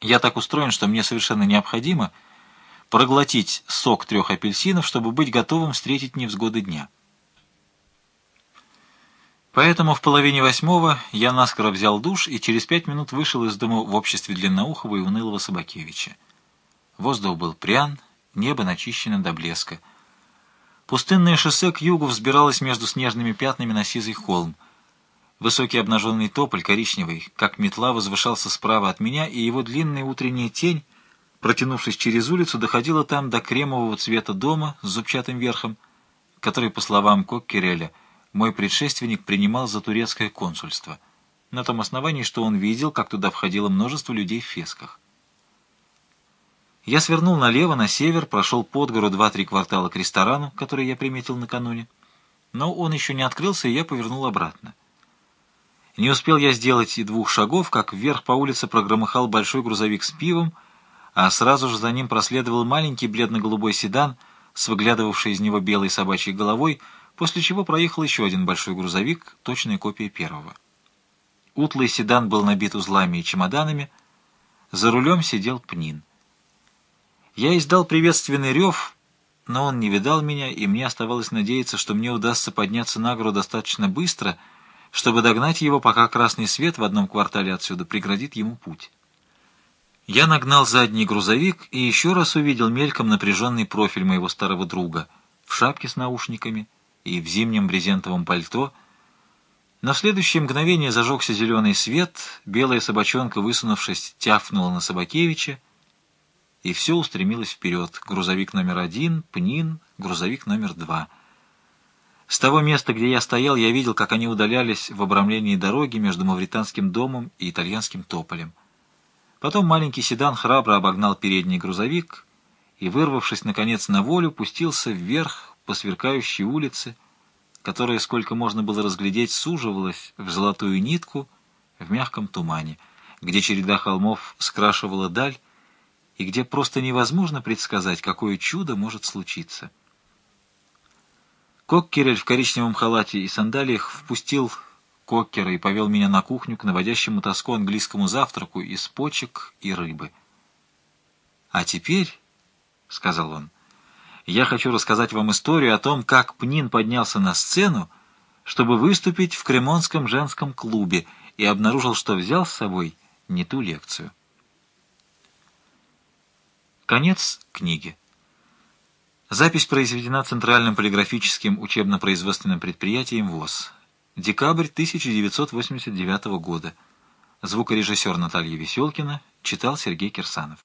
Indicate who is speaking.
Speaker 1: Я так устроен, что мне совершенно необходимо проглотить сок трех апельсинов, чтобы быть готовым встретить невзгоды дня. Поэтому в половине восьмого я наскоро взял душ и через пять минут вышел из дома в обществе длинноухого и унылого Собакевича. Воздух был прян, небо начищено до блеска. Пустынное шоссе к югу взбиралось между снежными пятнами на сизый холм. Высокий обнаженный тополь, коричневый, как метла, возвышался справа от меня, и его длинная утренняя тень, протянувшись через улицу, доходила там до кремового цвета дома с зубчатым верхом, который, по словам Коккереля, мой предшественник принимал за турецкое консульство, на том основании, что он видел, как туда входило множество людей в фесках. Я свернул налево, на север, прошел под гору два-три квартала к ресторану, который я приметил накануне, но он еще не открылся, и я повернул обратно. Не успел я сделать и двух шагов, как вверх по улице прогромыхал большой грузовик с пивом, а сразу же за ним проследовал маленький бледно-голубой седан с выглядывавшей из него белой собачьей головой, после чего проехал еще один большой грузовик, точная копия первого. Утлый седан был набит узлами и чемоданами, за рулем сидел Пнин. Я издал приветственный рев, но он не видал меня, и мне оставалось надеяться, что мне удастся подняться на гору достаточно быстро — чтобы догнать его, пока красный свет в одном квартале отсюда преградит ему путь. Я нагнал задний грузовик и еще раз увидел мельком напряженный профиль моего старого друга в шапке с наушниками и в зимнем брезентовом пальто. На следующее мгновение зажегся зеленый свет, белая собачонка, высунувшись, тяфнула на Собакевича, и все устремилось вперед. Грузовик номер один, Пнин, грузовик номер два — с того места, где я стоял, я видел, как они удалялись в обрамлении дороги между мавританским домом и итальянским тополем. Потом маленький седан храбро обогнал передний грузовик и, вырвавшись, наконец, на волю, пустился вверх по сверкающей улице, которая, сколько можно было разглядеть, суживалась в золотую нитку в мягком тумане, где череда холмов скрашивала даль и где просто невозможно предсказать, какое чудо может случиться. Коккерель в коричневом халате и сандалиях впустил Коккера и повел меня на кухню к наводящему тоску английскому завтраку из почек и рыбы. «А теперь», — сказал он, — «я хочу рассказать вам историю о том, как Пнин поднялся на сцену, чтобы выступить в Кремонском женском клубе и обнаружил, что взял с собой не ту лекцию». Конец книги. Запись произведена Центральным полиграфическим учебно-производственным предприятием ВОЗ. Декабрь 1989 года. Звукорежиссер Наталья Веселкина читал Сергей Кирсанов.